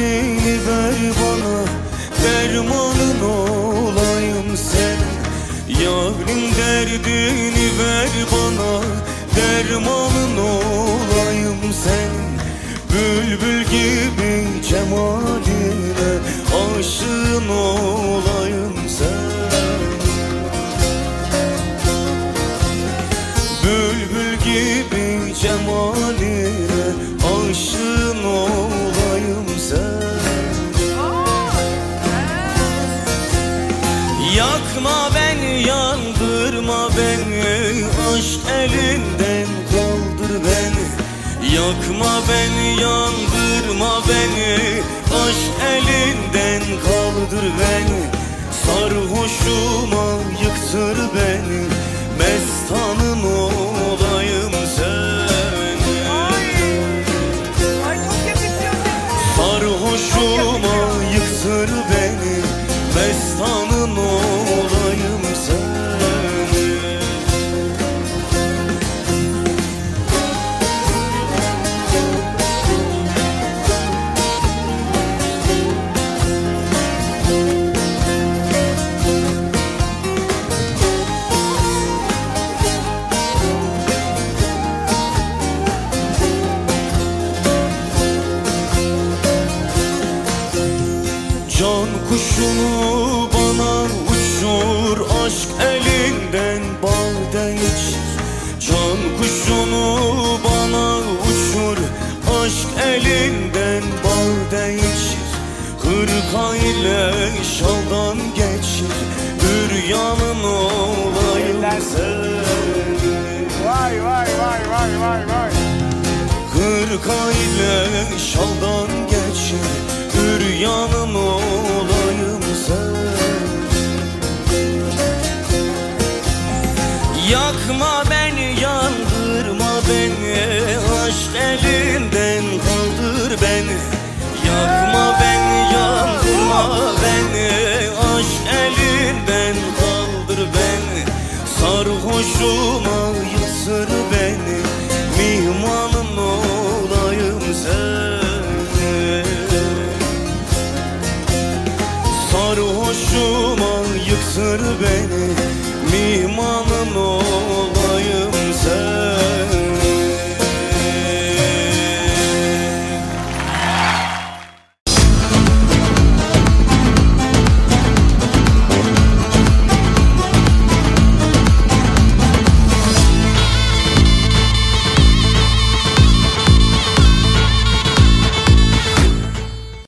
ver bana Dermanın olayım sen. Yarın derdini ver bana Dermanın olayım sen. Bülbül gibi cemaline Aşığın olayım sen. Bülbül gibi cemaline Aşığın olayım beni Aşk elinden kaldır beni. Yakma beni, yandırma beni Aşk elinden kaldır beni. Sarhoşuma yıktır beni Mestanın olayım seni. Sarhoşuma yıktır beni Mestanın kuşunu bana uçur Aşk elinden bal değişir Can kuşunu bana uçur Aşk elinden bal değişir Hırka ile şaldan geçir Üryanın olayım senin Vay vay vay vay vay. vay. Hırka ile şaldan Yakma beni, yandırma beni. Aşk elinden kaldır beni. Yakma beni, yandırma beni. Aşk elinden kaldır beni. Sarhoşuma yıksır beni. Mihmanın olayım seni. Sarhoşuma yıksır beni. Mihmanın olayım